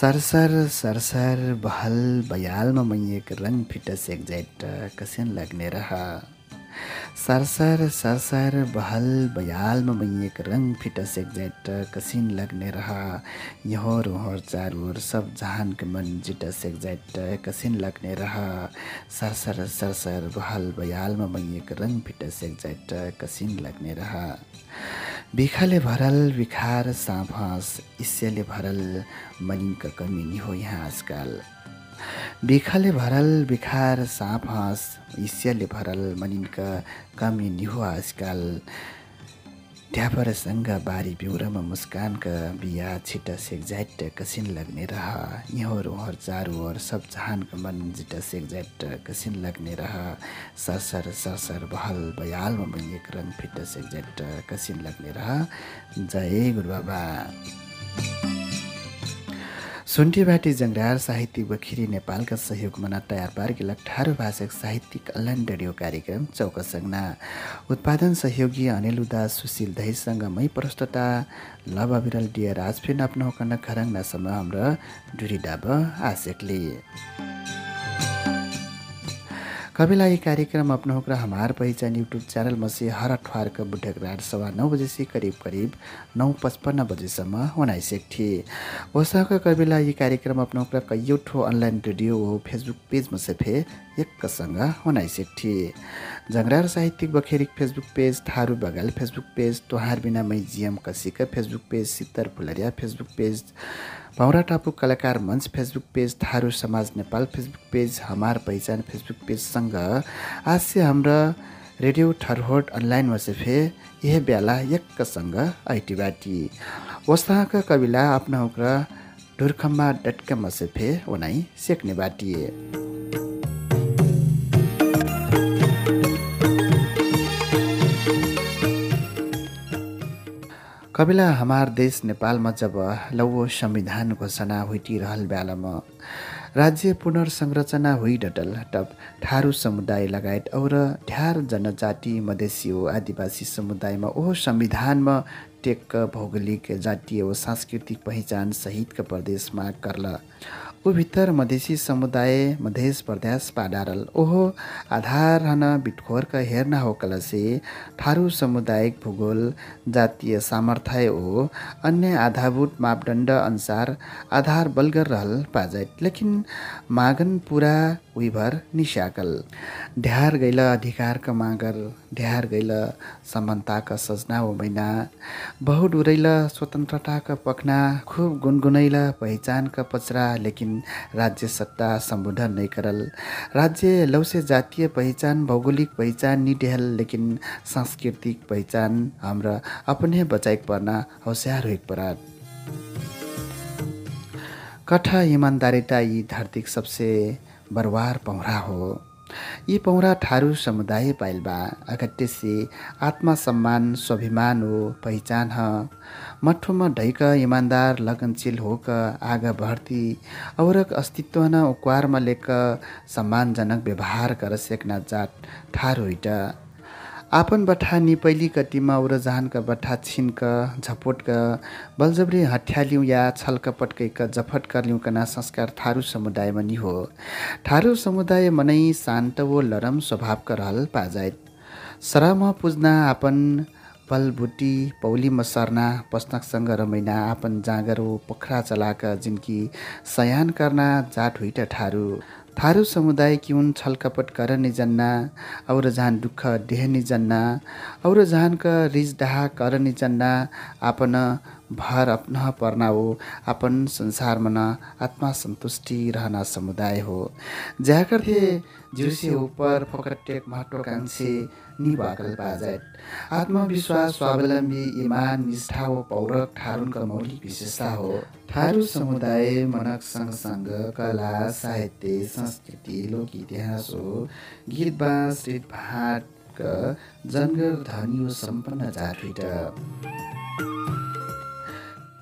सरसर सरसर बहल बयालमा मैयक रङ foetus एक्जाइट कसिन लाग्ने रह। सरसर सरसर बहल बयालमा मैयक रङ foetus एक्जाइट कसिन लाग्ने रह। यहोर ओहोर चारोर सब जहानके मन जिटस एक्जाइट कसिन लाग्ने रह। सरसर सरसर बहल बयालमा मैयक रङ फिटस एक्जाइट कसिन लाग्ने रह। बिखाले भरल बिखार साँभस इस्यले भरल मनिनका कमी नि हो यहाँ आजकाल। बिखाले भरल बिखार साँभस इस्यले भरल मनिनका कमी नि हो आजकाल। ढ्यापरसँग बारी बिउरामा मुस्कानका बिहा छिटा सेकजाइट कसिन लाग्ने रह यहोर ओहर चारो ओर सब जहानको मन जिटा सेकजाइट कसिन लाग्ने रह सरसर सरसर बहल बयालमा मैयक रङ फिट सेकजाइट कसिन लाग्ने रह जय गुरु बाबा सुन्टीबाटी जङ्गार साहित्यिक बखिरी नेपालका सहयोगमा तयार पार्की ठारो भाषक साहित्यिक अनलाइन रेडियो कार्यक्रम चौकसङ्ना उत्पादन सहयोगी अनिल उदास सुशील दहीसँग मै प्रस्तुता लभ अविरल डियर राज फिर आफ्नो खरङ नसम्म हाम्रो डुरी डाब आशेकले। कविलाई कार्यक्रम अपना होकर हमार पहिचान यूट्यूब चैनल में से हर अठवार का बुढ़क रात सवा नौ बजे से करीब करीब नौ पचपन्न बजेसम्म होनाइ सेक्थे ओसाका कविला ये कार्यक्रम अपना होकर कैयौँ अनलाइन रेडियो हो फेसबुक पेजमा से फे एकसँग होनाइ सेक्थे जङ्गरार साहित्यिक बखेरिक फेसबुक पेज थारू बगाल फेसबुक पेज तोहार बिना मै जिएम कसिका फेसबुक पेज सित्तर फुलरिया फेसबुक पेज पौरा टापु कलाकार मञ्च फेसबुक पेज थारू समाज नेपाल फेसबुक पेज हमार पहिचान फेसबुक पेजसँग आज से हाम्रा रेडियो ठरहोट अनलाइन फे यह बेला यक्कसँग आइटी बाटी। वस्ताका कविला उक्र ढुर्खम्मा डटका मसेफे ओनाइ सेक्ने बाटिए कविला हमार देश नेपालमा जब लौ संविधान घोषणा रहल बेलामा राज्य पुनर्संरचना हुई डटल तब ठारू समुदाय लगायत और ढ्यार जनजाति मधेसी आदिवासी समुदायमा ओहो संविधानमा टेक भौगोलिक जातीय व सांस्कृतिक पहिचान सहितका प्रदेशमा कर्ल। भित्र मधेसी समुदाय मधेस प्रदेश पाडारल। ओहो आधार हन बिटखोरका हेर्न हो कलसे। ठारू सामुदायिक भूगोल जातीय सामर्थ्य ओ अन्य आधारभूत मापदण्ड अनुसार आधार बलगर रहल पाजाइत लेकिन मागन पुरा उइभर निस्याकल ढ्यार गैल अधिकारका मागर ढ्यार गैल समानताका सजना मैना। बहुत उरैल स्वतन्त्रताका पखना खुब गुनगुनैल पहिचानका पचरा लेकिन राज्य सत्ता सम्बोधन नै करल। राज्य लौसे जातीय पहिचान भौगोलिक पहिचान निडेहल लेकिन सांस्कृतिक पहिचान हाम्रा अपने बचाइक पर्ना होसियार होइक परात। कठ इमान्दारिता यी धरतीक सबसे बरवार पौरा हो। यी पौरा ठारू समुदाय पाइलबा अगट्यसे आत्मसम्मान स्वाभिमान हो पहिचान मठोमा ढैक इमान्दार लगनशील होक आगा बढ्ती औरक अस्तित्व न उक्वारमा लेक सम्मानजनक व्यवहार कर सेक्ना जात ठारू आपन बठा निपैली कटिमा उर जहानका बठा छिनक झपोटक बलजबरी हठ्यालिउँ या छलक पटकैक जफट करलिउँ कना संस्कार थारू समुदायमा नि हो। थारू समुदाय मनै शान्त वो लरम स्वभावका रहल पाजाइत सरम पुज्ना आपन बलबुटी पौलीमा सर्ना पस्नकसँग रमैना आपन जाँगर पोखरा चलाक जिनकी सयान करना जाट हुइट ठारू थारू समुदाय किउन छलकपट कर निजन्ना और जहान दुःख देह निजन्ना और जहानका रिज डाहा कर निजन्ना आपन भर अपना पर्ना हो अपन संसारमा न आत्मा सन्तुष्टि रहना समुदाय हो। ज्याकर थे जिउसे उपर फकटेक महत्वाकांक्षी निभाकल पाजात आत्मविश्वास स्वावलम्बी इमान निष्ठा हो पौरक ठारुनका मौलिक विशेषता हो। थारू समुदाय मनक सँगसँग कला साहित्य संस्कृति लोक इतिहास हो। गीत बाँस भाटका जनगर धनी सम्पन्न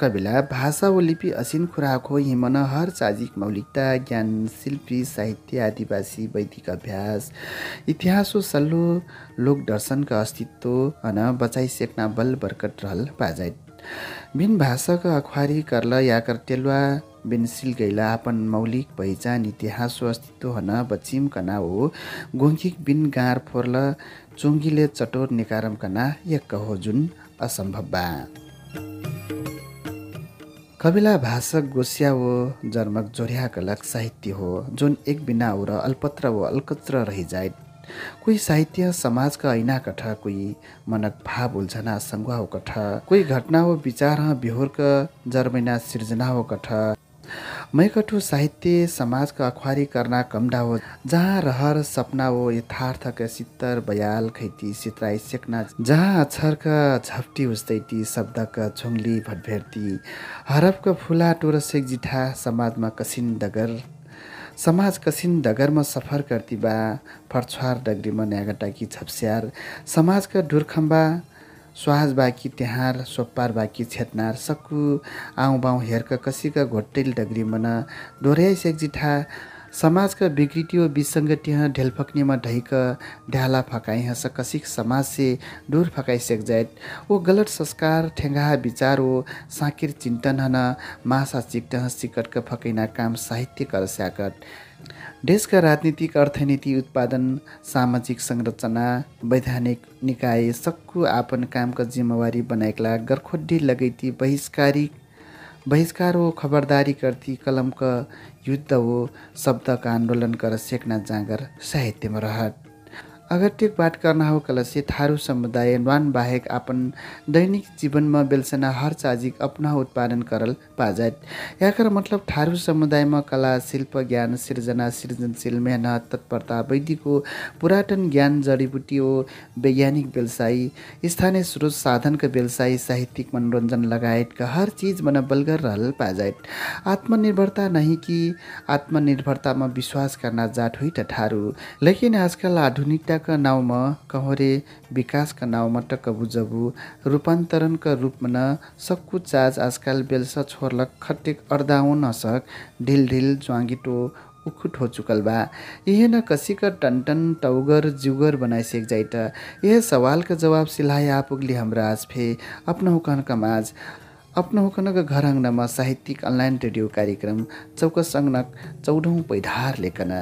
कविला भाषा व लिपि असिन खुराक हो हिमन हर चाजिक मौलिकता ज्ञान शिल्पी साहित्य आदिवासी वैदिक अभ्यास। इतिहास व सल्लो लोक दर्शनका अस्तित्व अन बचाइ सेक्ना बल बर्कट रहल पाजाइत भिन भाषाका अखबारी कर्ल याकर टेलुवा बेन्सिल गैला अपन मौलिक पहिचान इतिहास अस्तित्व हन बचिम कना हो गोङ्खिक बिन गाँर फोर्ल चुङ्गीले चटोर निकारम कना एक हो जुन असम्भव बा। कविला भाषक गोस्या वो जर्मक जोर्या कलक साहित्य हो जुन एक बिना और अल्पत्र वो अलकत्र रही जाए कोही साहित्य समाजका ऐना कठ कोही मनक भाव उल्झना सङ्गुवा कठ कोही घटना हो विचार बिहोरका जर्मैना सिर्जना हो कठ मैकठु साहित्य समाजका अख्वारी करना कमडा हो जहाँ रहर सपना हो यथार्थका सित्तर बयाल खैती सित्राई सेक्ना जहाँ अक्षरका झप्टी उस्तैटी शब्दका झुङ्ली भटभेर्ती हरफका फुला टोरसेक जिठा समाजमा कसिन डगर समाज कसिन डगरमा सफर करती बा फर्छुवार डगरीमा न्यागटाकी छप्स्यार समाजका ढुरखम्बा स्वाज बाकी त्यहार सोप्पार बाकी छेतनार सक्कु आउँ बाउँ हेर्क कसीका घोटेल डगरी मन डोर्याइ सेक्जिठा समाजका बिग्रिटियो विसङ्गतिह ढेलफक्नीमा ढैक ढ्याला फकाइ हस कसिक समाज से दूर फकाइ सेक ओ गलत संस्कार ठेङ्गा विचार ओ साकिर चिन्तन हन मासा चिक्ट सिकटक फकैना काम साहित्य कर स्याकट। देशका राजनीतिक अर्थनीति उत्पादन सामाजिक संरचना वैधानिक निकाय सक्कु आपन कामका जिम्मेवारी बनाएकला गरखोड्डी लगैती बहिष्कारी बहिष्कार हो खबरदारी करती कलमका युद्ध हो शब्दका आन्दोलन कर सेक्ना जाँगर साहित्यमा रहत। अगट्यक बाट करना हो कलसे थारू समुदाय न्वान बाहेक आपन दैनिक जीवनमा बेलसना हर चाजिक अपना उत्पादन करल पाजात याकर मतलब थारू समुदायमा कला शिल्प ज्ञान सृजना सृजनशील मेहनत तत्परता वैदिको पुरातन ज्ञान जडीबुटी हो वैज्ञानिक व्यवसायी स्थानीय स्रोत साधनका व्यवसायी साहित्यिक मनोरञ्जन लगायतका हर चिज मन बलगर रहल पाजात आत्मनिर्भरता नहीं कि आत्मनिर्भरतामा विश्वास करना जाट हुई ठारू लेकिन आजकल आधुनिकता शिक्षाका नाउँमा कहोरे विकासका नाउँमा टक्क बुझबु रूपान्तरणका रूपमा न सक्कु चाज आजकाल बेलसा छोर्लक खट्टेक अर्दाउन नसक ढिल ढिल ज्वाङ्गिटो उखुट हो चुकल बा यह न कसिक टन टौगर जुगर बनाइसेक जाइत यह सवालका जवाब सिलाइ आपुगली हमरा आज फे अपना हुकनका माझ। अपना हुकनका घर अङ्गनामा साहित्यिक अनलाइन रेडियो कार्यक्रम चौकस अङ्गनक चौधौँ पैधार लेखन।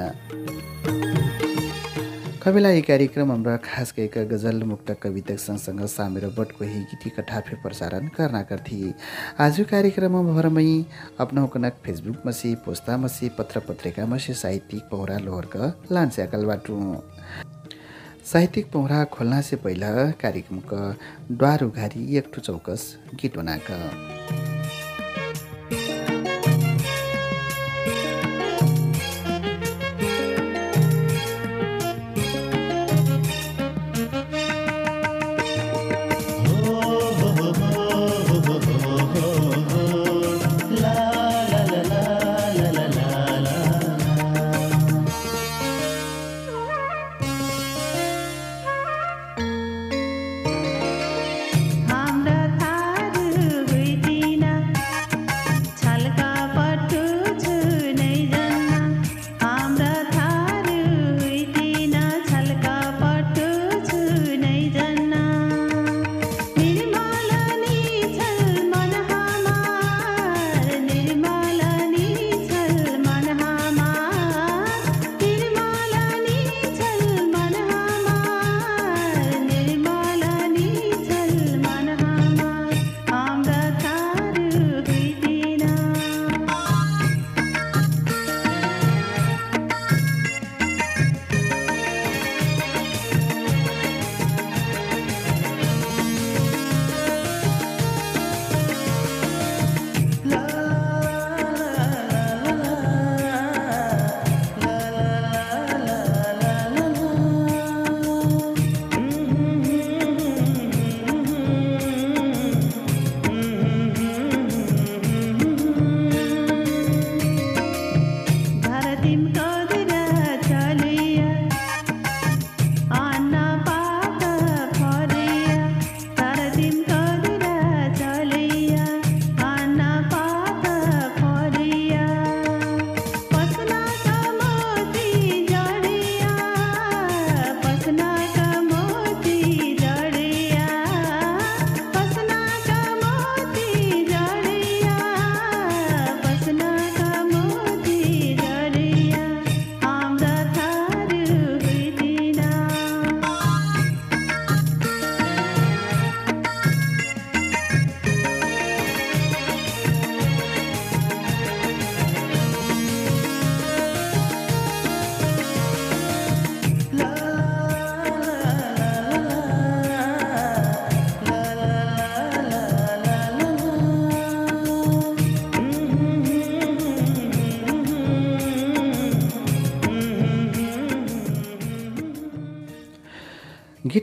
कविला यी कार्यक्रम हाम्रा खास गएका गजल मुक्त कविता सँगसँग सामेर बटको ही गीती कठाफे प्रसारण करना करथी आज कार्यक्रममा भरमै कनक फेसबुक मसी पोस्ता मसी पत्र पत्रिका मसी साहित्यिक पौरा लोहरक लान्स्याकल बाटु। साहित्यिक पौरा खोल्ना से पहिला कार्यक्रमका द्वार उघारी एकठु चौकस गीत बनाक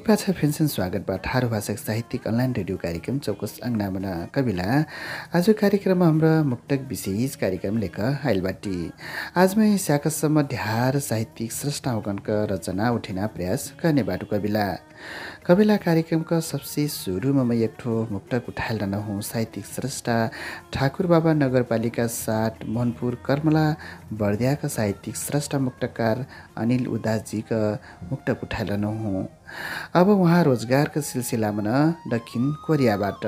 गीत पाछा फेन्सन स्वागत बा ठारो भाषा साहित्यिक अनलाइन रेडियो कार्यक्रम चौकस अङ्नामना कविला। आज कार्यक्रममा हाम्रो मुक्तक विशेष कार्यक्रम लेख आइलबाटी आजमै स्याकसम्म ढ्यार साहित्यिक होगनका रचना उठिना प्रयास गर्ने बाटो कविला। कविला कार्यक्रमका सबसे सुरुमा म एक ठो मुक्तक उठाएर नहुँ साहित्यिक स्रष्टा ठाकुर बाबा नगरपालिका साट मोहनपुर कर्मला बर्दियाका साहित्यिक स्रष्टा मुक्तकार अनिल उदासजीका मुक्तक उठाएर नहुँ। अब उहाँ रोजगारका सिलसिलामा न दक्षिण कोरियाबाट।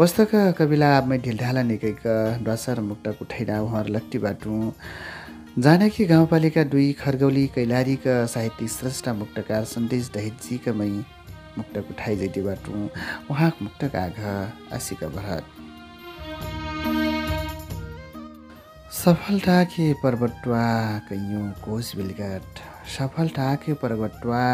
वस्तुका कविला मै ढिलढाला निकैका डसर मुक्तक उठाइरा उहाँहरू लट्टी बाटु। जानकी गाउँपालिका दुई खरगौली कैलारीका साहित्यिक श्रेष्ठ मुक्तकार सन्देश दहितजीका मै मुक्तक उठाइ जैटी बाटु। उहाँको मुक्तक आघ आशिका भरत सफलता के पर्वतवा कैयौँ कोष बिलगट। सफलता के पर्वतवा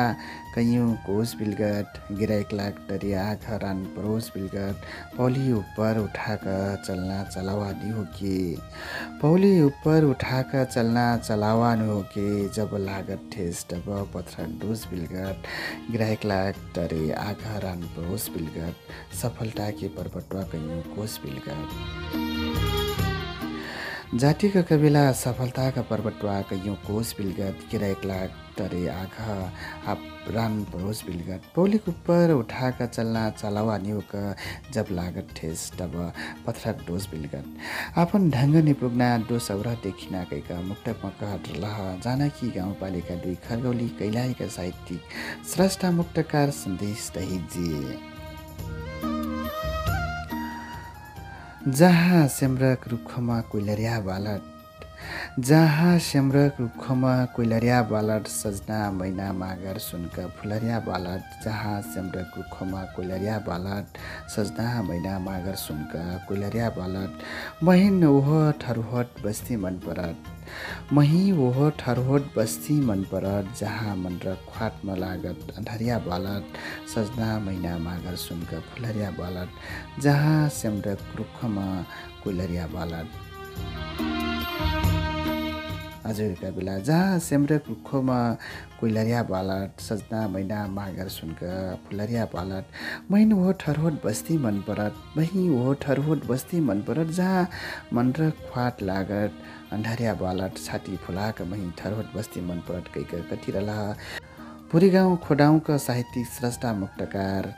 कैयौँ कोष बिलगट गिराइक लाग दरिया घरान परोस बिलगट पौली ऊपर उठाकर चलना चलावा हो के पौली ऊपर उठाकर चलना चलावा हो के जब लागत ठेस डब पत्थर डोस बिलगट गिराइक लाग दरे आघरान परोस बिलगट सफलता के पर्वतवा कैयौँ कोष बिलगट। जातिका कविला सफलताका पर्वतवा कैयौँ कोष बिलगत किरायक लाग तरे आघा आप रान परोस बिलगत। पौलिक उपर उठाका चल्ना चलावा निउक जब लागत ठेस तब पथरक डोस बिलगत। आफन ढङ्ग निपुग्ना डोस औरा देखिना कैका मुक्तक मकहट लह जानकी गाउँपालिका दुई खरगौली कैलालीका साहित्यिक स्रष्टा मुक्तकार सन्देश दहिजी जहाँ सेम्रक रुखमा कोइलरिया बालट जहाँ सेम्रक रुखमा कोइलरिया बालट सजना मैना मागर सुनका फुलरिया बालट जहाँ सेम्रक रुखमा कोइलरिया बालट सजना मैना मागर सुनका कोइलरिया बालट महिन ओह ठरुहट बस्ती मन परत मही ओहो ठरहोट बस्ती मन परत जहाँ मन र ख्वाटमा लागत अन्धरिया बालट सजना मैना मागर सुनका फुलरिया बालट जहाँ स्याम्रक रुखमा कुलरिया बालट। हजुरका बेला जहाँ सेम्रक रुखमा कोइलरिया बालट सजना मैना मागर सुनक फुलरिया बालट। मैन हो ठरहोट बस्ती मन परत मही हो ठरहोट बस्ती मन परत जहाँ मन र ख्वाट लागत अन्धारिया बालट छाती फुलाक मही ठरहोट बस्ती मन परट कैक कति रला पुरी गाउँ खोडाउँका साहित्यिक स्रष्टा मुक्तकार।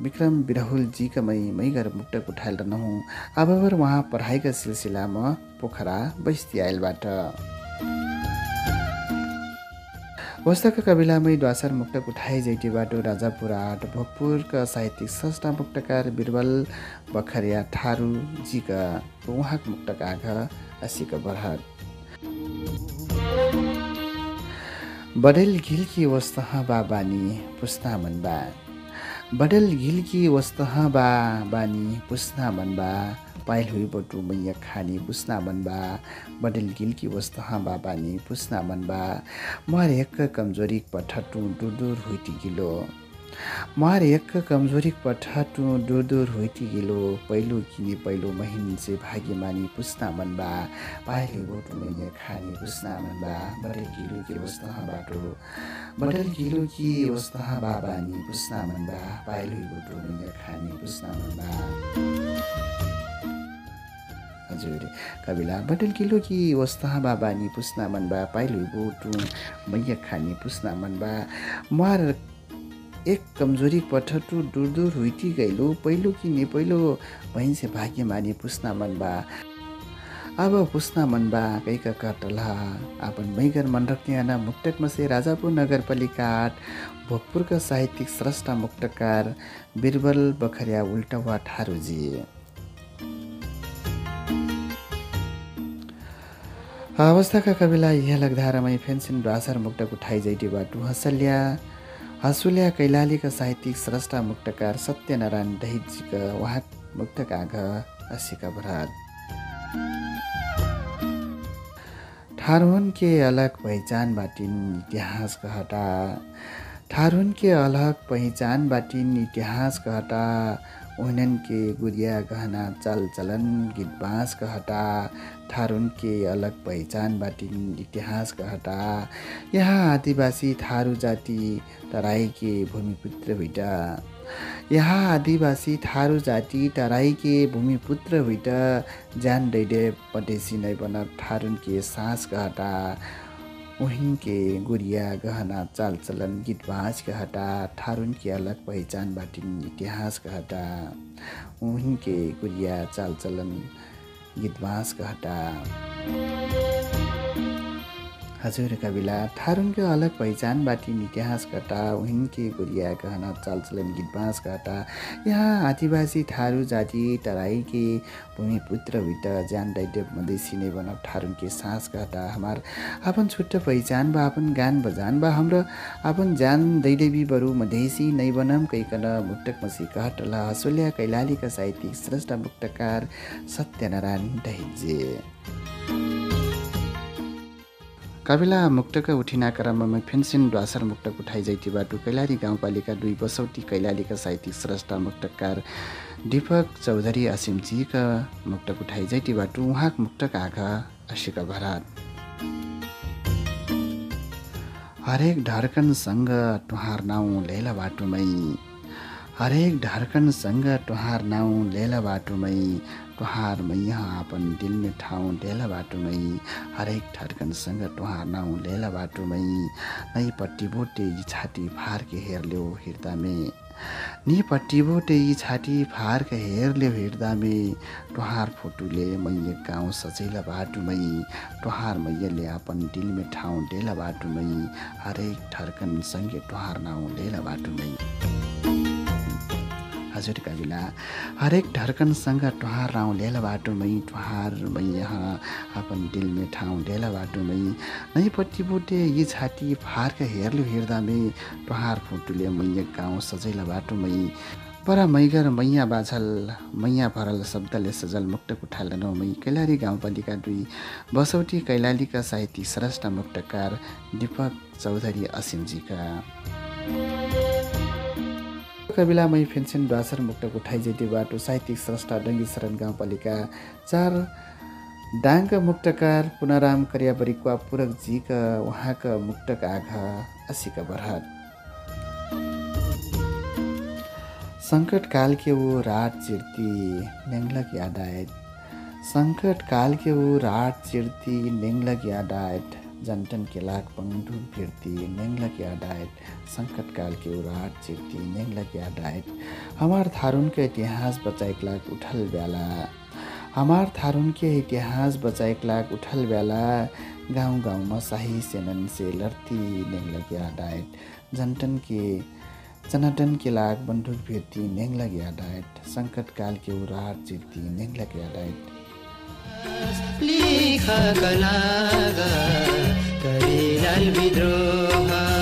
विक्रम बिरहुलजीका मै मैगर मुक्तक उठाएर नहुँ अब उहाँ पढाइका सिलसिलामा पोखरा बैस्ती आइलबाट। वस्तका कविलामै द्वासर मुक्तक उठाए जैटी बाटो राजापुर आठ भोगपुरका साहित्यिक स्रष्टा मुक्तकार बिरबल बखरिया ठारूजीका उहाँको मुक्तक आघ असीको बरहत बडल घिल्की वस्तह बा बानी पुस्ता मनबा बडल घिल्की वस्तह बा बानी पुस्ता मनबा पाइल हुई बटु मैया खानी पुस्ना मनबा बडल गिल्की वस्तह बा बानी पुस्ना मनबा मर एक कमजोरी पठटु दूर हुइटी गिलो। मार एक कमजोरी पठाटु दूर दूर होइटी गेलो पहिलो किने पहिलो महिन से भाग्य मानी पुस्ना मनबा पाहिले गोटु मैया खाने पुस्ना मनबा बटल किलो कि वस्ता बाटो। बटल किलो कि वस्ता बाबानी पुस्ना मनबा पाहिले गोटु मैया खाने पुस्ना मनबा हजुर कविला बटल किलो कि वस्ता बाबानी पुस्ना मनबा पाइलो गोटु मैया खाने पुस्ना मनबा मार एक कमजोरी पठटु दूर दूर हुइटी गइलो पहिलो किने पहिलो भैंसे भाग्य माने पुस्ना मनबा अब पुस्ना मनबा कैका कटला। आपन मैगर मन रक्ने मुक्तक मसे राजापुर नगरपालिका आठ भोगपुरका साहित्यिक स्रष्टा मुक्तकार बिरबल बखरिया उल्टवा ठारूजी। अवस्थाका कविला यह लग्धारामै फेन्सिन ब्रासर मुक्तक उठाइ जैटी बाटु हसल्या हसुल्या कैलालीका साहित्यिक स्रष्टा मुक्तकार सत्यनारायण दहितजीका उहाँ मुक्तक आघ असीका भरात। ठारुन के अलग पहिचान बाटिन इतिहास कहटा। ठारुन के अलग पहिचान बाटिन इतिहास कहटा। ओहनन के गुरिया गहना चाल चलन गीत बाँस कहटा थारुन के अलग पहिचान बाटिन इतिहास कहटा। यहाँ आदिवासी थारू जाति तराई के भूमिपुत्र हुइटा यहाँ आदिवासी थारू जाति तराई के भूमिपुत्र हुइट ज्यान दैडे पटेसी नै बन थारुन के सास कहटा। उहिन के गुरिया गहना चाल चलन गीत बाँच कहटा थारुन के अलग पहिचान बाटिन इतिहास कहटा उहिन के गुरिया चाल चलन गीत बाँस कहटा हजुर कविला। थारुनको अलग पहिचान बाटिन इतिहास कहटा उहिनके गुरिया कहना चालचलन गीत बाँस कहटा यहाँ आदिवासी थारू जाति तराईके। भूमिपुत्र हुइट ज्यान दैड्य मधेसी नै बन थारुनके सास कहटा हमार अपन छुट्ट पहिचान बा अपन गान बजान बा। हाम्रो अपन जान दैडेवी बरु मधेसी नै बनम। कैकन मुक्तक मसी कहटला। हसुल्या कैलालीका साहित्यिक श्रेष्ठ मुक्तकार सत्यनारायण दहिजे कविला मुक्तक उठिना क्रममा फेन्सिन ड्वासर मुक्तक जाइती बाटु कैलाली गाउँपालिका दुई बसौटी कैलालीका साहित्यिक श्रेष्ठ मुक्तकार दीपक चौधरी असिमजीका मुक्तक उठाइ जाइती बाटु उहाँको मुक्तक आघा असिका भरात। हरेक ढर्कनसँग टुहार नाउँ लेला बाटुमै। हरेक ढर्कनसँग टुहार नाउँ लेला बाटुमै टुहार मैया आपन दिलमे ठाउँ लेला बाटुमै हरेक ढर्कनसँग टुहार नाउँ लेला बाटुमै नै पट्टि बोटे छाती फार्के हेर्ल्यो हिर्दामे। नि पट्टि बोटे छाती फार्के हेर्ल्यो हिर्दामे टुहार फोटुले मैया गाउँ सजैला बाटुमै टुहार मैयाले आपन दिलमे ठाउँ डेला बाटुमै हरेक ढर्कनसँगै टुहार नाउँ लेला बाटुमै। हजुर कविला हरेक ढर्कनसँग टुहार राउँ लेला बाटोमै टुहार मै यहाँ अपन दिलमे ठाउँ डेला बाटोमै। नै पट्टि बुटे यी छाती फार्क हेर्लु हेर्दामे टुहार फुटुले मैया गाउँ सजैला बाटोमै। पर मैगर मैया बाझल मैया भरल शब्दले सजल मुक्तक उठालनौ मै कैलाली गाउँपालिका दुई बसौटी कैलालीका साहित्यिक श्रेष्ठ मुक्तकार दीपक चौधरी असिमजीका। कविला मै फेन्सन ड्वासर मुक्तक उठाइ जेटी बाटो साहित्यिक स्रष्टा डङ्गी शरण गाउँपालिका चार डाङ्ग मुक्तकार पुनराम करियाबरिक्वा पुरक जीका उहाँका मुक्तक आघा असीका बरहत सङ्कट काल के वो रात चिर्ती नेङ्लक याद सङ्कट काल के वो रात चिर्ती नेङ्लक याद जन्टन के लाख पंडू फिरती नेंगलक याद आयत संकट काल के उराट चिरती नेंगलक याद आयत हमार थारुन के इतिहास बचाइक लाग उठल बेला हमार थारुन के इतिहास बचाइक लाग उठल बेला गाउँ गाउँमा शाही सेनन से लड़ती नेंगलक याद आयत जन्टन के जनाटन के लाग बन्दुक फिरती नेंगलक याद आयत संकट काल के उराट चिरती नेंगलक याद आयत करिलाल विद्रोह।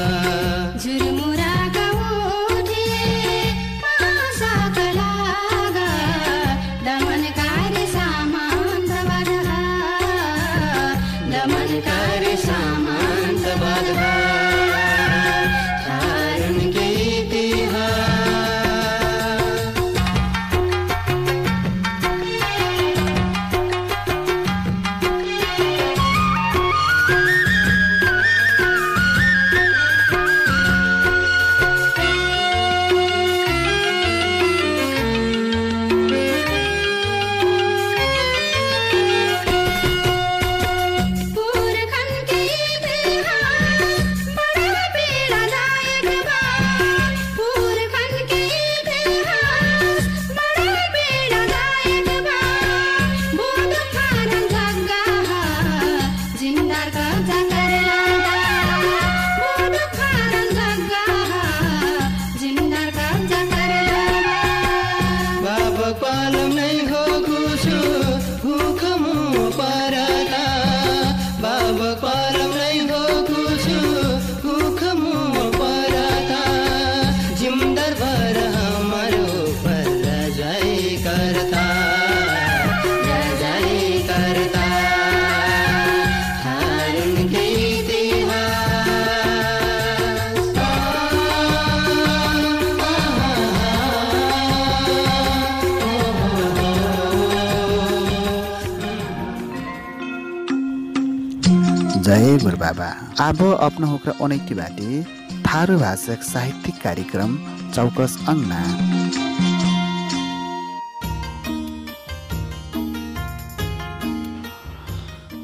अपना होकर अनैति बाटे थारू भाषक साहित्यिक कार्यक्रम चौकस अङ्ना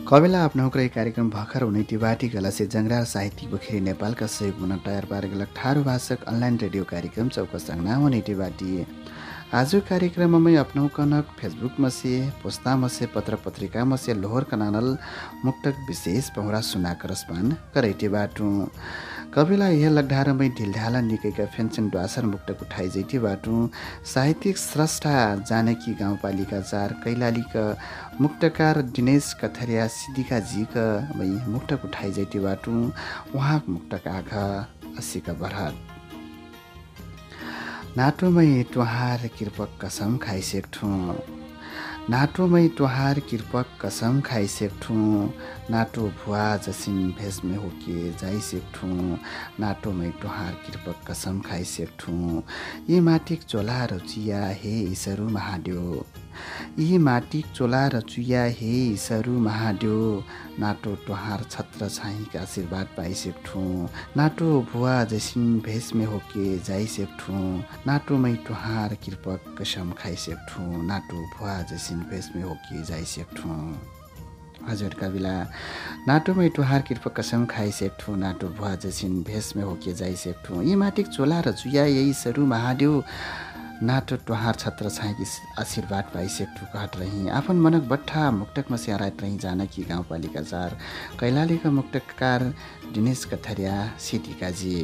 कविला आफ्नो होकर कार्यक्रम भर्खर उनैति बाटी गला से जङ्गरार साहित्यिक बोखेरी नेपालका सहयोग हुन तयार पार गलक ठारू भाषक अनलाइन रेडियो कार्यक्रम चौकस अङ्ना उनैति बाटी। आज कार्यक्रममै अपनाउ कनक फेसबुक मसे पोस्ता मसे पत्र पत्रिका मसे लोहोर कनानल मुक्तक विशेष पहुरा सुनाकर रसपान करैटे बाटु। कविला यह लग्ढारमै ढिलढाला निकैका फेन्सन ड्वासर मुक्तक उठाइ जैटी बाटु। साहित्यिक स्रष्टा जानकी गाउँपालिका चार कैलालीका मुक्तकार दिनेश कथरिया सिद्धिका जीक मै मुक्तक उठाइ जैटी बाटु। उहाँको मुक्तक आघ असीका बरहत। नाटोमै टुहार कृपक कसम खाइसेक्ठु। नाटोमै टुहार कृपक कसम खाइसेक्ठु। नाटो भुवा जसिन भेषमे होके जाइसेक्ठु। नाटोमै टुहार कृपक कसम खाइसेक्ठु। यी माटिक चोला र चिया हे ईश्वरु महादेव। यी माटिक चोला र चुया हे ईश्वरु महादेव। नाटो टुहार छत्र छाहीका आशीर्वाद पाइसेक्ठु। नाटो भुवा जसिन भेषमे होके जाइसेक्ठु। नाटोमै टुहार कृपक कसम खाइसेक्ठु। नाटो भुवा जसिन भेषमे होके जाइसेक्ठु। हजुर कविला। नाटोमै टुहार कृपक कसम खाइसेक्ठु। नाटो भुवा जसिन भेषमे होके जाइसेक्ठु। यी माटिक चोला र चुया यही सरू महादेव। नाटो टुहार छत्र छाएकी आशीर्वाद पाइसेक्ठु कहट रही। आफन मनक बट्ठा मुक्तकमा स्यारात रही जानकी गाउँपालिका चार। कैलालीका मुक्तकार दिनेश कथरिया सिटिकाजी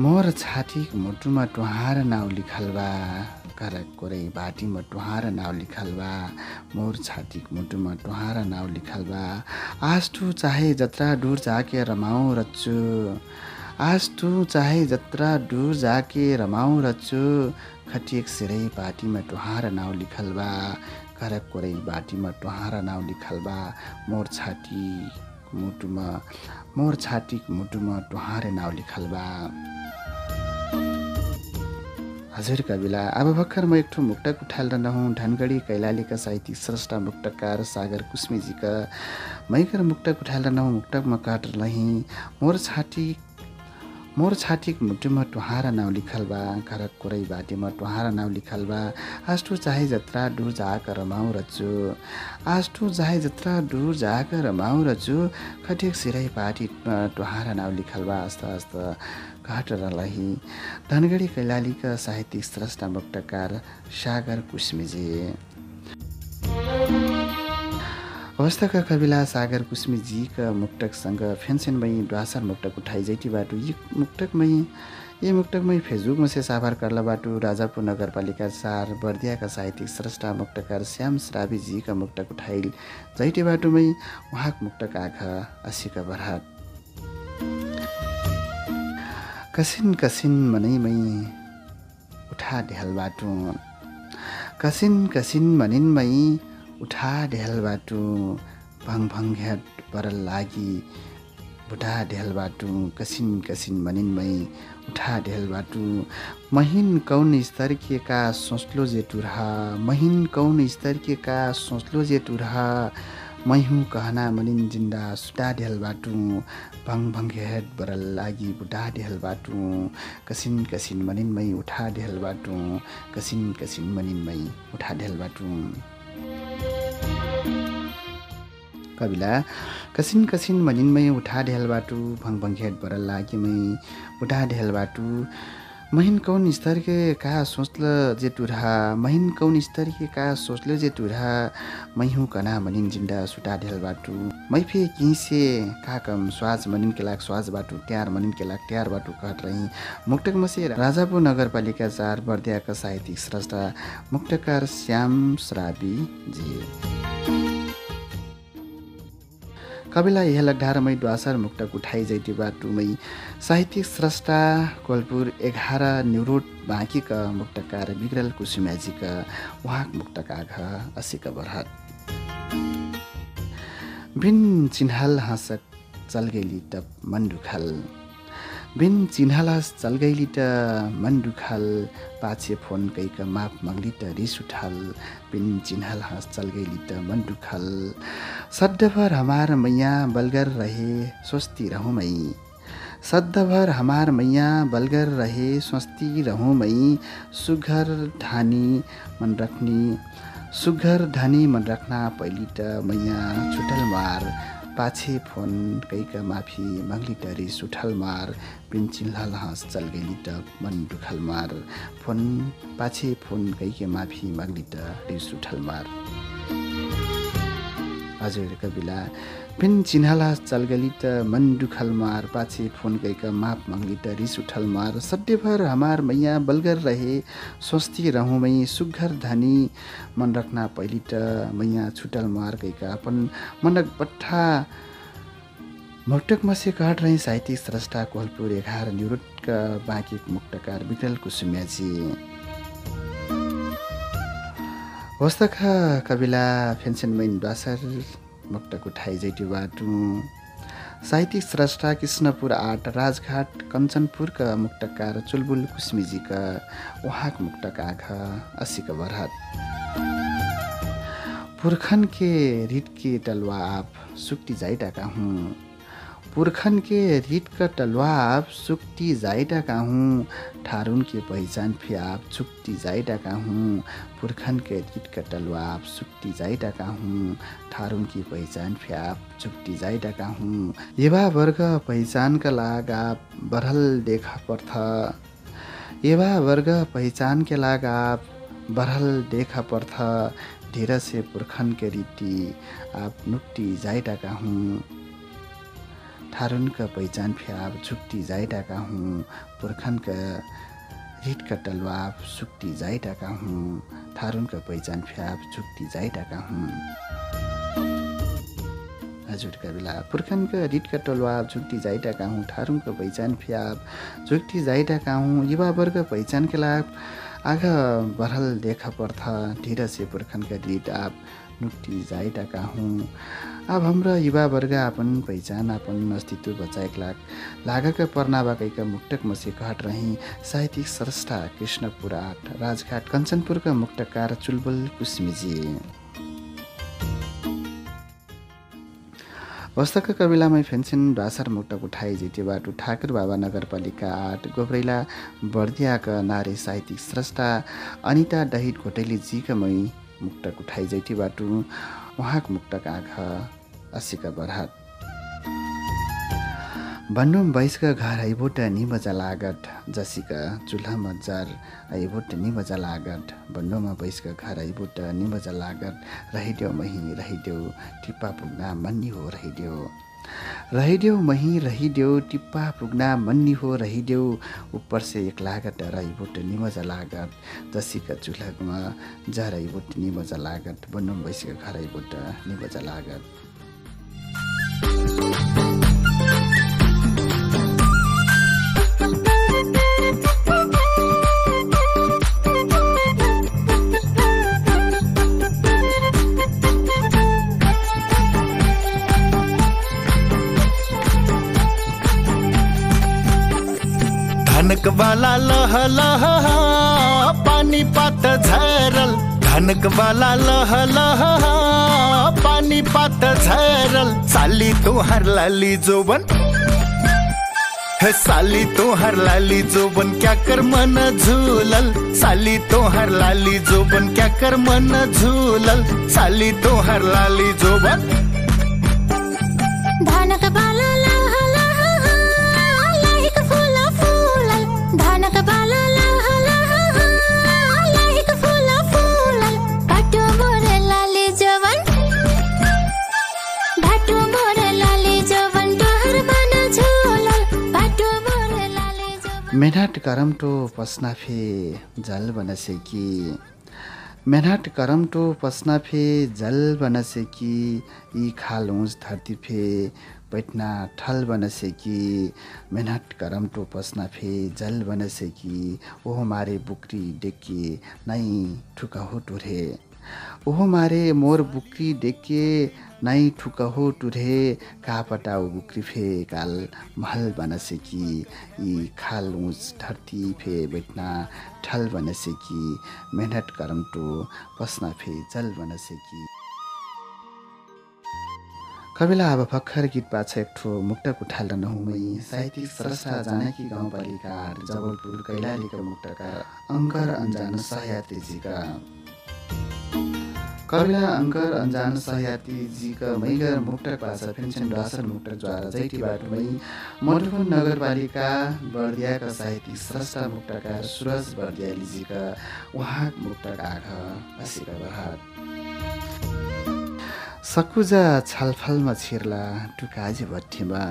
मोर छातीक मुटुमा टुहार नाउ लिखल बा करक कोरै बाटीमा टुहार नाउ लिखल बा मोर छातीक मुटुमा टुहार नाउ लिखल बा। आज तू चाहे जत्रा डुर जाके रच्चु आज तू चाहे जत्रा डुर जाके रमाऊ रच्चु खटिएक सिरै बाटीमा टुहार नाउ लिखल बा करक कोरै बाटीमा टुहार नाउ लिखल बा। मोर छाती मुटुमा मोर छातीक मुटुमा टुहारे नाउ लिखल बा हजुर कविला अब भर्खर म एक ठो मुक्तक उठाल रहूँ धनगढी कैलालीका साहित्यिक स्रष्टा मुक्तकार सागर कुस्मीजीका मैकर मुक्तक उठाल रहूँ मुक्तकमा काट रही मोर छाती मोर छातीक मुटुमा टुहारा नाउँ लिखल बा घरक कोरै बाटीमा टुहारा नाउँ लिखल बा आस्टु चाहे जत्रा डुर जाक रमाउ रच्चु आस्टु चाहे जत्रा डुर जाक रमाउ रच्चु खटिक सिरै पाटी टुहारा नाउँ लिखल बा आस्त आस्त घाट रलही धनगढी कैलालीका साहित्यिक स्रष्टा मुक्तकार सागर कुस्मीजी। अवस्थाका कविला सागर कुस्मीजीका मुक्तकसँग फेन्सेनमै ड्वासर मुक्तक उठाइ जैटी बाटो यी मुक्तकमै यी मुक्तकमै फेसबुकमा से साभार कर्ला बाटो राजापुर नगरपालिका चार बर्दियाका साहित्यिक स्रष्टा मुक्तकार श्याम श्रावीजीका मुक्तक उठाइल जैटी बाटोमै उहाँको मुक्तक आँखा असीका बरहाट कसिन कसिन मनैमै उठा ढ्याल बाटो। कसिन कसिन मनिनमै उठा ढ्याल बाटो। भङ भङ घ्याट परल लागि बुढा ढ्याल बाटो। कसिन कसिन मनिनमै उठा ढ्याल बाटो। महिन कौन स्तर्किएका सोच्लो जे टुरहा महिन कौन स्तर्किएका सोच्लो जे टुरहा मैहुँ कहना मनिन जिन्दा सुटा ढ्याल बाटु। भङ भङ हेड बरल लागि बुढा ढ्याल बाटु कसिन कसिन मनिनमै उठा ढ्याल बाटु कसिन कसिन मनिनमै उठा ढ्याल बाटु कविला कसिन कसिन मनिनमै उठा बाटु भङ भङ हेड बरल लागिमै उठा ढ्याल बाटु महिन कौन स्तर के का सोचल जे टुरहा महिन कौन स्तर के का सोचल जे टुरहा मै हूँ कना मनिन जिन्दा सुटा ढेल बाटु। मै फे किसे का कम? स्वाज मनिन के लाग स्वाज बाटु ट्यार मनिन के लाग ट्यार बाटु कहत रही। मुक्तक मसे राजापुर नगरपालिका चार बर्दियाका साहित्यिक स्रष्टा मुक्तकार श्याम श्रावी जी। कविला यह लग्धारमै द्वासर मुक्तक उठाइ जैती बाटुमै। साहित्यिक स्रष्टा कोलपुर एघार निवरोड बाँकीका मुक्तकार बिग्रल कुसुम्याजीका उहाँक मुक्तक आघ असीका बरहत। बिन चिन्हाल हाँसक चल गेली टप मन बिन चिन्हलास चल गइली त मन दुखाल पाछे फोन कैक माप मगली त रिस उठाल बिन चिन्हलास चल गइली त मन दुखाल सड्डभर हमार मैया बलगर रहे सोच्ती रहूँ मै। सद्धभर हमार मैया बलगर रहे सोच्ती रहूँ मै। सुघर मन रख्नी सुघर ढानी मन रख्ना पहिली त मैया छुटल मार पाछे फोन कैका माफी मगली त रिस उठल मार पिन्चिन हाँस चल त मन दुखल मार फोन पाछे फोन कैके माफी मगली त रिस उठल मार हजुर कविला पिन चिन्हला त मन दुखल मार पाछे फोन गइका माप मगली त रिस उठल मार सड्डेभर हमार मैया बलगर रहे सोच्ती रहूँ मै सुग्घर धनी मन रखना पहिली त मैया छुटल मार गइका अपन मनक पट्ठा मौटक मसे काट रही साहित्यिक स्रष्टा कोहलपुर एघार निवृत्त बाँकी मुक्तकार विठल कुसुम्याजी होस्तखा कविला फेन्सन मैन द्वासर मुक्तक उठाइ जैटी बाटु। साहित्यिक स्रष्टा कृष्णपुर आट राजघाट कञ्चनपुरका मुक्तकार चुलबुल कुस्मिजीका उहाँक मुक्तक आघ अस्सीका बरहत पुरखन के रिट टलवा आप सुक्ति जाइटाका हुँ। पुरखन के रीत का टलवा आप सुक्ति जाइटा का हूँ। ठारुन के पहचान फिर आप चुक्ति जाइटा का हूँ। पुरखन के रीत का टलवा आप सुक्ति जाइटा का हूँ। ठारुन की पहचान फिर आप चुक्ति जाइटा का हूँ। युवा वर्ग पहचान का लाग बरहल देखा पर्थ। युवा वर्ग पहचान के लाग बरहल देखा पर्थ। ढेर से पुरखन के रीति आप नुक्ति जाइटा का ठारुनका पहिचान फ्याब छुक्ति जाइटाका हुँ पुर्खनका रिटका टलवाब सुक्ति जाइटाका हुँ ठारुनका पहिचान फ्याब छुक्ति जाइटाका हुँ। हजुरका बेला पुर्खनका रिटका टलवाब झुक्ति जाइटाका हुँ ठारुनको पहिचान फ्याब झुक्ति जाइटाका हुँ युवावर्ग पहिचानका लाभ आगा बरहल देखा पर्थ ढिर से पुर्खनका रिट आप नुक्ति जाइटाका हुँ। अब हाम्रा युवा वर्ग अपन पहिचान अपन अस्तित्व बचाएक लाग लागका पर्नाबाकैका मुक्तक मसी घाट रही साहित्यिक स्रष्टा कृष्णपुर आठ राजघाट कञ्चनपुरका मुक्तकार चुलबुल कुस्मिजी। वस्तका कविलामै फेन्सिन भाषार मुक्तक उठाए जेटी बाटु ठाकुर बाबा नगरपालिका आठ गोब्रैला बर्दियाका नारी साहित्यिक स्रष्टा अनिता डहिट घोटेली जीका मै मुक्तक उठाइ जैटी बाटु उहाँको मुक्तक आँखा। अस्सीका बरहात। भन्नुम बैसका घर आइबोट नि मजा लागत जसीका चुल्हा मजार आइबोट नि मजा लागत। भन्नुमा बैसका घर आइबोट नि मजा लागत रहिदेऊ मही रहिदेऊ टिप्पा पुग्ना मन्नी हो रहिदेऊ। रहिदेऊ मही रहिदेऊ टिप्पा पुग्ना मन्नी हो रहिदेऊ ऊपर से एक लागत रहिबोट नि मजा लागत जसीका चुल्हामा जा रहिबोट नि मजा लागत भन्नुम बैसका घर आइबोट नि मजा लागत। धनक वाला लह लह पानी पात झरल. धनक वाला लह लह पानी पात झरल साली तोहर लाली जोबन हे साली तोहर लाली जोबन क्या कर मन झूलल? साली तोहर लाली जोबन क्या कर मन झूलल? साली तोहर लाली जोबन लाली जवन मेनाट करमटो पस्नाफे जल बनसेकी मेनाट करमटो पस्नाफे जल बनसेकी यी खाल उँच धरती फे बैठना ठल बनसेकी मेहनत करमटो पस्नाफे जल बनसेकी ओहो मारे बुकरी डेकी नै ठुका हो टुरे ओहो मारे मोर बुक्री देखे नै ठुकहो टुरे का पटाउ बुक्री फे काल महल बनसे कि यी खाल उँच धरती फे बैठना ठल बनसे कि मेहनत करम टो पस्ना फे जल बनसे कि कविला अब भर्खर गीत पाछ एक ठो मुक्तक उठाल नहुमै साहित्यिक स्रष्टा जानकी गाउँपालिका जबलपुर कैलालीका मुक्तकार अङ्कर अन्जान सहयात्रीजीका कविला अङ्कर अन्जान सहयात्रीजीका मैगर मुक्तक पाछ पेन्सन डासन मुक्तक द्वारा जैटी बाटोमै मधुबन नगरपालिका बर्दियाका साहित्यिक स्रष्टा मुक्तकार सुरज बर्दियालीजीका आघ असिका बहात सकुजा छलफलमा छिर्ला टुकाजी भट्टीमा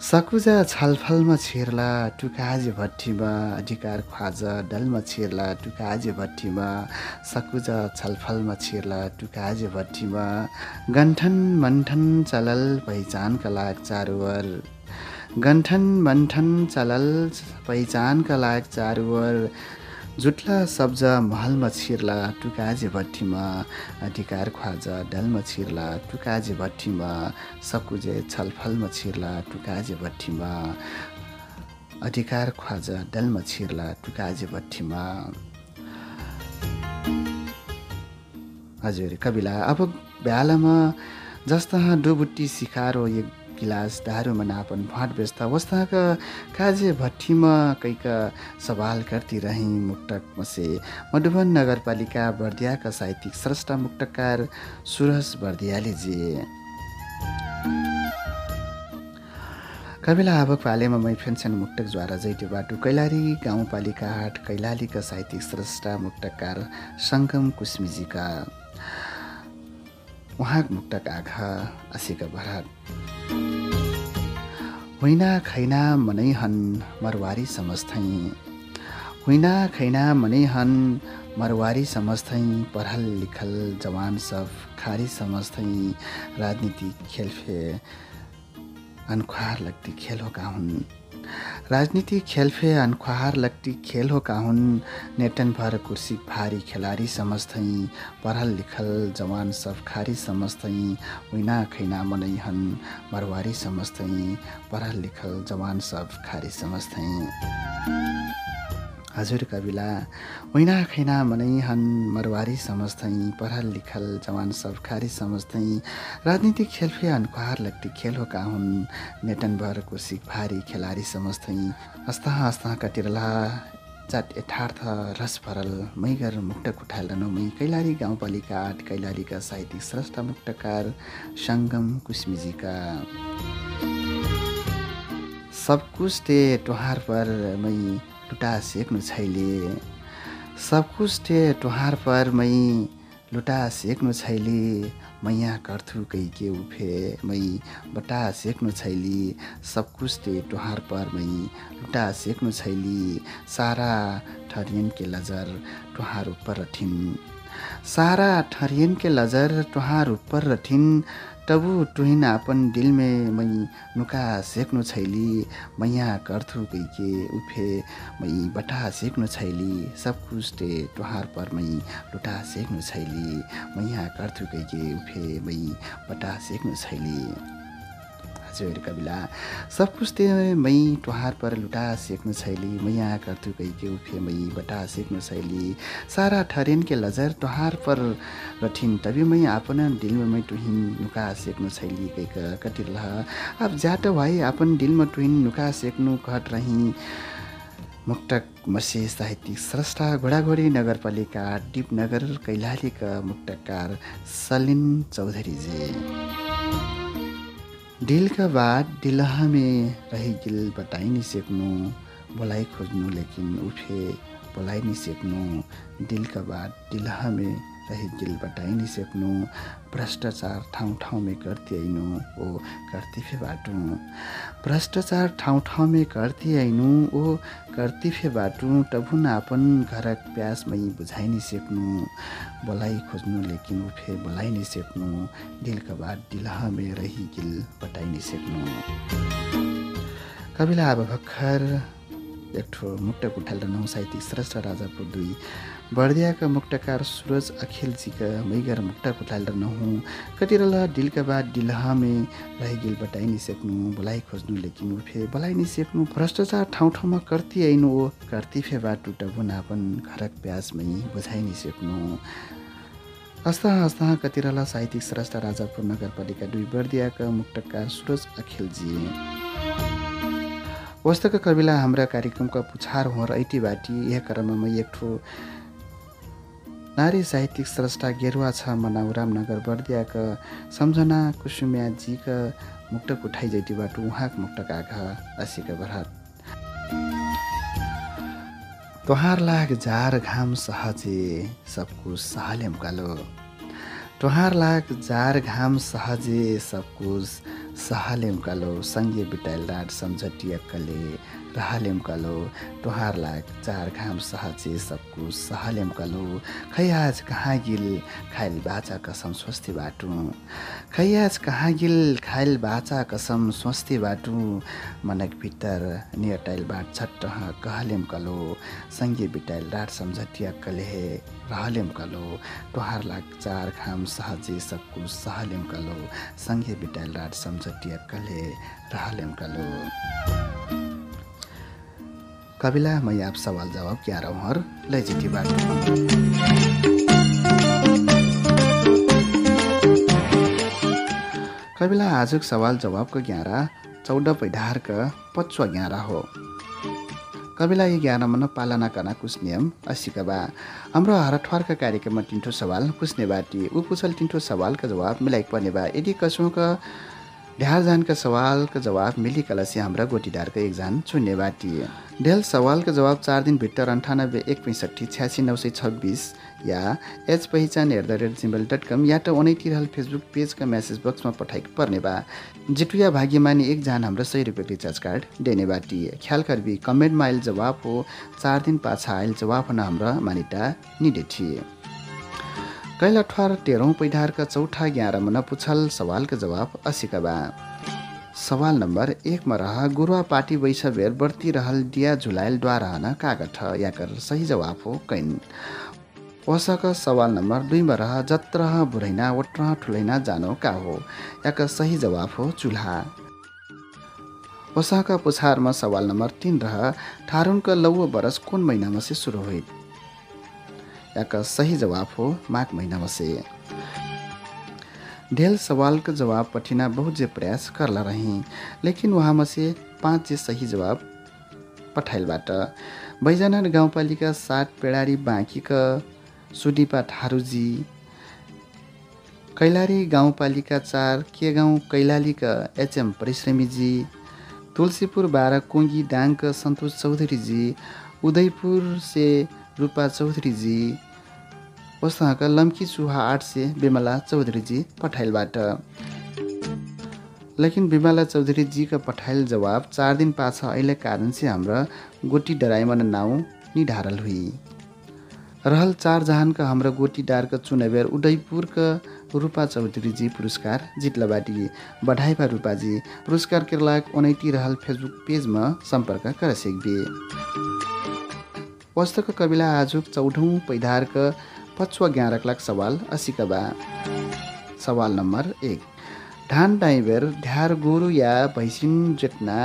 सकुजा छलफलमा छिर्ला टुकाजी भट्टीमा अधिकार ख्वाजा डलमा छिर्ला टुकाजी भट्टीमा सकुजा छलफलमा छिर्ला टुकाजी भट्टीमा गन्ठन मन्ठन चलल पहिचानका लाग चारुवर। गन्ठन मन्ठन चलल पहिचानका लाग चारुवर। जुट्ला सब्जा महलमा छिर्ला टुकाजे भट्टीमा अधिकार ख्वाजा डलमा छिर्ला टुकाजे भट्टीमा सकुजे छलफलमा छिर्ला टुकाजे भट्टीमा अधिकार ख्वाजा डलमा छिर्ला टुकाजे भट्टीमा हजुर कविला अब ब्यालामा जस्ता डुबुट्टी सिकारो एक गिलास दारूमा नापन भाँट व्यस्त अवस्थाका काजे भट्टीमा कैका सवाल करती रही मुक्तक मसे। मधुबन नगरपालिका बर्दियाका साहित्यिक स्रष्टा मुक्तकार सुरज बर्दियाले जे कविला आवक पालेमा मै फेन्सन मुक्तक ज्वारा जैटे बाटो। कैलाली गाउँपालिका हाट कैलालीका साहित्यिक स्रष्टा मुक्तकार सङ्गम कुस्मिजीका। उहाँक मुक्तक आघा आशिका भराट हुइना खैना मनै हन मरवारी समझथैँ। हुइना खैना मनै हन मरवारी समझथैँ। पढल लिखल जवान सब खारी समझथैँ। राजनीति खेलफे अनख्वार लगती खेल हो का हुन्। राजनीति खेलफे अनख्वार लगती खेल हो हुन्? नेटन भर कुर्सी भारी खेलाडी समझथैँ पढल लिखल जवान सब खारी समझथैँ हुइना खैना मनै हन मरवारी समझथैँ पढल लिखल जवान सब खारी समझथैँ हजुर कविला। हुइना खैना मनै हन मरवारी समझथैँ पढल लिखल जवान सब खारी समझथैँ। राजनीतिक खेलफे अनख्वार लगती खेल हो का हुन्? नेटन भर कुर्सी भारी खेलाडी समझथैँ। अस्ता अस्ता कटिरला जात यथार्थ रस भरल। मैगर मुक्तक उठाएर मै कैलाली गाउँपालिका आठ कैलालीका साहित्यिक स्रष्टा मुक्तकार सङ्गम कुस्मिजीका। सब कुछ ते टोहार पर मै लुटा सेक्नु छैले सब कुछ ते टोहार पर मै लुटा सेक्नु छैली मैया कर्थु कैके उफे मै बटा सेक्नु छैली सब कुछ ते टोहार पर मै लुटा सेक्नु छैली सारा ठरियन के लजर टोहार उपर रठिन सारा ठरियन के लजर टोहार उपर रठिन तबु टुहिन आपन दिलमे मै नुका सेक्नु छैली मैया कर्थु कैके उफे मै बटा सेक्नु छैली सब ते टोहार पर मै लुटा सेक्नु छैली मैया कर्थु कैके उफे मै बटा सेक्नु छैली। हजुर कविला। सब कुछ ते मै टोहार पर लुटा सेक्नु छैली मैया कर्थु कैके उफे मै बटा सेक्नु छैली। सारा ठरेन के लजर टोहार पर रठिन तभी मै आपन दिलमा मै टुहिन नुका सेक्नु छैली कैक कटिल अब जाट भाइ आपन दिलमा टुहिन नुका सेक्नु कहट रही। मुक्तक मसे साहित्यिक स्रष्टा घोडाघोडी नगरपालिका डिपनगर कैलालीका मुक्तकार सलिन चौधरीजी दिलका बाद दिलहा में रही गिल बताइ नहीं सेक्नु बोलाइ खोज्नु लेकिन उठे बोलाइ नहीं सेक्नु। दिलका बाद दिलहा में रही गिल बताइ नहीं सेक्नु भ्रष्टाचार ठाउँ ठाउँमे करती आइनु ओ करती फे बाटु। भ्रष्टाचार ठाउँ ठाउँमे करती आइनु ओ करती फे बाटु टभुन आपन घरक प्यासमै बुझाइ नहीं सेक्नु बोलाइ खोज्नु लेकिन उफे बोलाइ नहीं सेक्नु दिलका बाद दिलहा में रही गिल बताइ नहीं सेक्नु कविला अब भर्खर एक ठो मुक्टक उठाल रहनु साहित्यिक श्रेष्ठ राजापुर दुई। बर्दियाका मुक्तकार सुरज अखिलजीका मैगर मुक्तक उठाल रहनु कतिरल डिलका बाद डिलहमे रह गेल बताइ नि सक्नु बोलाइ खोज्नु लेकिन उफे बोलाइ नि सक्नु भ्रष्टाचार ठाउँ ठाउँमा कर्ती आइनु ओ कर्ती फेवा टुटबु नापन घरक प्याजमै बुझाइ नि सक्नु। हस्ता हस्ता कतिरला साहित्यिक श्रेष्ठ राजापुर नगरपालिका दुई बर्दियाका मुक्तकार सुरज अखिलजी। वस्तुका कविला हाम्रा कार्यक्रमका पुछार हो र ऐटी बाटी यह क्रममा एक ठो नारी साहित्यिक स्रष्टा गेरुवा छ मनाउ रामनगर बर्दियाका सम्झना कुसुम्याजीका मुक्तक उठाइ जैटीबाट उहाँको मुक्तक आघ असीका बरहत तोहार लाग जार घाम सहजे सबको सहले कालो। तोहार लाग जार घाम सहजे सहलेम कालो सँगे बिटाइल रात सम्झटी रहलेम कालो तोहार लाग चार घाम सहजे सबकुछ सहलेम कालो खै आज कहाँ गिल खाइल बाचा कसम स्वस्थी बाटु। खै आज कहाँ गिल खाइल बाचा कसम स्वस्थी बाटु। मनक भित्र नियटाइल बाट छट्ट कहलेम कलो सँगे बिटाइल रात सम्झटी अक्कले हे रहलेम कलो तोहार लाग चार घाम सहजे सबकुछ सहलेम कलो सँगे बिटाइल रात सम्झटी अक्कले रहलेम कलो कविला मैं आप सवाल जवाब क्या रहूँ हर बाटो कविला आजुक सवाल जवाबको ग्यारा चौध पैधारका पचुवा ग्यारा हो। कविला यी ज्ञानमा न पालना करना कुछ नियम बा हाम्रो हरठवारका कार्यक्रममा तिनठो सवाल पुछ्ने बाटी ऊ पुछल तिनठो सवालका जवाब मिलाइक पर्ने बा। यदि कसौका ढ्यार जानका सवालका जवाब मिली हाम्रा गोटीदारका एकजान चुन्ने बाटी। ढेल सवालका जवाब चार दिनभित्र अन्ठानब्बे एक पैँसठी छ्यासी नौ सय छब्बिस या एच पहिचान at the rate Gmail dot com या त ओनैतिर हाल फेसबुक पेजका म्यासेज बक्समा पठाइ पर्ने बा। जिटुया भाग्यमानी एकजना हाम्रो सय रुपियाँ रिचार्ज कार्ड देने बाटी ख्याल करबी कमेन्टमा आइल जवाब हो चार दिन पाछा आइल जवाब हुन हाम्रो मानिटा निडे थिए। कैल अठार तेह्रौँ पैठारका चौथा ग्यारमा नपुछल सवालका जवाब असीका बा। सवाल नम्बर एकमा रह गुरुवा पार्टी वैसबेर बढ्ती रहल डिया झुलायल द्वारा हन कागठ याकर सही जवाब हो कैन। वसक सवाल नम्बर दुईमा रह जत्र बुढैना वट्र ठुलैना जानो का हो याका सही जवाब हो चुल्हा। वसाका पुछारमा सवाल नम्बर तिन रह ठारुनका लौव बरस कुन महिनामा से सुरु होइ याका सही जवाब हो माघ महिनामा से। ढेल सवाल का जवाब पठिना बहुत जे प्रयास करला रही लेकिन वहाँमा पाँच जे सही जवाब पठाइलबाट। बैजनाथ गाउँपालिका सात पेडारी बाँकीका सुडिपा ठारुजी कैलाली गाउँपालिका चार के गाउँ कैलालीका एचएम परिश्रमीजी तुलसीपुर बाह्र कोङ्गी डाङका सन्तोष चौधरीजी उदयपुर से रूपा चौधरीजी वस्तुका लम्की चुहा आठ से बिमला चौधरीजी पठाइलबाट लेकिन बिमला चौधरीजीका पठाइल जवाब चार दिन पाछ अहिले कारण से हाम्रा गोटी डराइमन नाउँ निढारल हुई। रहल चार जहानका हाम्रा गोटी डारका चुनावेर उदयपुरका रूपा चौधरीजी पुरस्कार जित्लबाटी बढाइपा रूपाजी पुरस्कार के लाग ओनैटी रहल फेसबुक पेजमा सम्पर्क कर वस्तुका कविला आजुक चौधौँ पैधारका पछुवा ग्यारक लाख सवाल असीका बा सवाल नम्बर एक। धान डाइबेर ढ्यार गोरु या भैसिन जेट्ना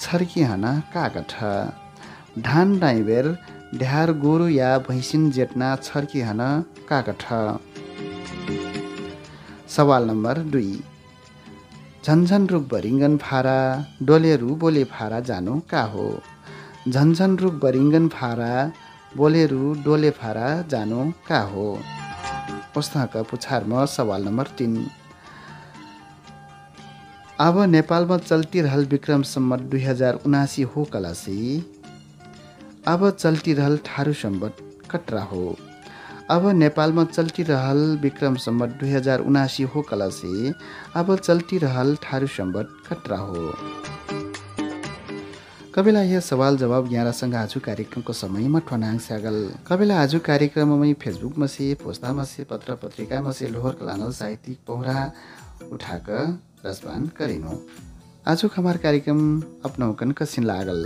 छर्की हन कागठ धान डाइबेर ढ्यार गोरु या भैसिन जेट्ना छर्की हन कागठ सवाल नम्बर दुई। झन्झन रूप बरिङ्गन फारा डोलेरु बोले फारा जानु का हो? झन्झन रूप बरिङ्गन फारा बोलेरु डोले फारा जानु का हो? पुस्तकका पुछारमा सवाल नम्बर तिन। अब नेपालमा चल्तिरहल विक्रम सम्मत दुई हजार उनासी हो कलसी अब चल्तिरहल ठारू सम्बत कटरा हो। अब नेपालमा चल्तिरहल विक्रम सम्बत दुई हजार उनासी हो कलसी अब चल्तिरहल ठारू सम्बत कटरा हो। कविला यह सवाल जवाब ग्यारहसँग आज कार्यक्रमको समयमा ठोनाङ स्यागल। कविला आज कार्यक्रममै फेसबुकमा से पोस्तामा से पत्र पत्रिकामा से लोहर लानल साहित्यिक पौरा उठाक रसपान करिनु आजुक हमार कार्यक्रम अपनाउकन कसिन लागल।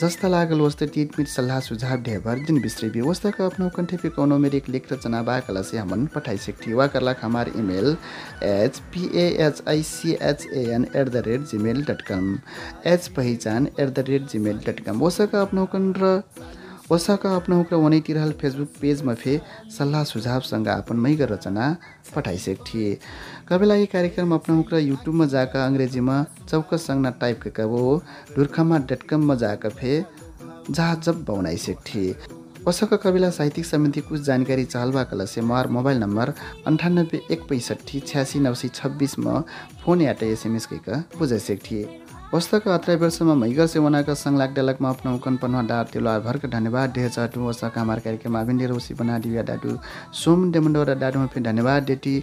जस्ता लागल वस्तु टिटमिट सल्लाह सुझाव ढेबर जिन बिस्रेबी वस्तक अपनाउकन ठेपी कौनो मेरे एक लेख रचना बा कला से हमन पठाई सकती वा करलाक हमार email H P A H I C H A N at the rate Gmail dot com. H पहिचान वसक अपनाउकन र रहल फेसबुक पेजमा फे सल्लाह सुझावसँग अपन मैग रचना पठाइसकेको थिए। कबेला यी कार्यक्रम अपनाउक युट्युबमा जाकर अङ्ग्रेजीमा चौकसँग टाइप गरेका वो ढुर्खामा डट कममा जाकर फे जहाँ जब बनाइसकेको थिए। वसक कविला साहित्यिक सम्बन्धी कुछ जानकारी चाहलबा कलसे मार मोबाइल नम्बर अन्ठानब्बे एक पैँसठी छ्यासी नौ सय छब्बिसमा फोन याटा एसएमएस गइका बुझाइसकेको थिए। वस्तक अत्राई वर्षमा मैगर सेवनाका सङ्लाक डेलकमा अपना उकन पन्वा डार तेलो धन्यवाद। डेह चाटु वसा कामार कार्यक्रम आभिन्डे रोसी बना दिव्या डाडु सोम डेमन्डोरा डाडुमा फेरि धन्यवाद। डेटी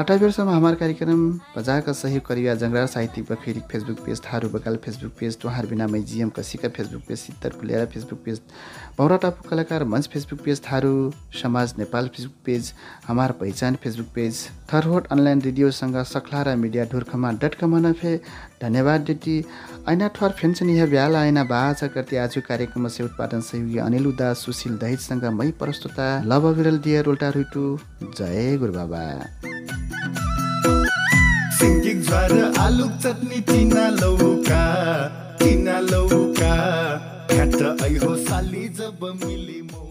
अठाई वर्षमा हमार कार्यक्रम बजाका सहयोग करिया जङ्गरा साहित्यिक फेरि फेसबुक पेज थारू बकाल फेसबुक पेज तुहार बिना जिएम कसीका फेसबुक पेज सित्तर फुलेरा फेसबुक पेज बौरा टापु कलाकार मञ्च फेसबुक पेज थारू समाज नेपाल फेसबुक पेज हमार पहिचान फेसबुक पेज थरहोट अनलाइन रेडियोसँग सखलारा मिडिया ढुर्खमा डट कमन फे। धन्यवाद डेटी ऐना ठर फेन्सन यह ब्याला ऐना बाचा करते आज कार्यक्रम से उत्पादन सहयोगी अनिल उदास सुशील दहितसँग मै प्रस्तुता लभ विरल दिया रोल्टा रुटु जय गुरुबाबा। सिङ्गिक ज्वार आलु चटनी टिना लौका लौका। घाट ऐहो साली जब मिली मो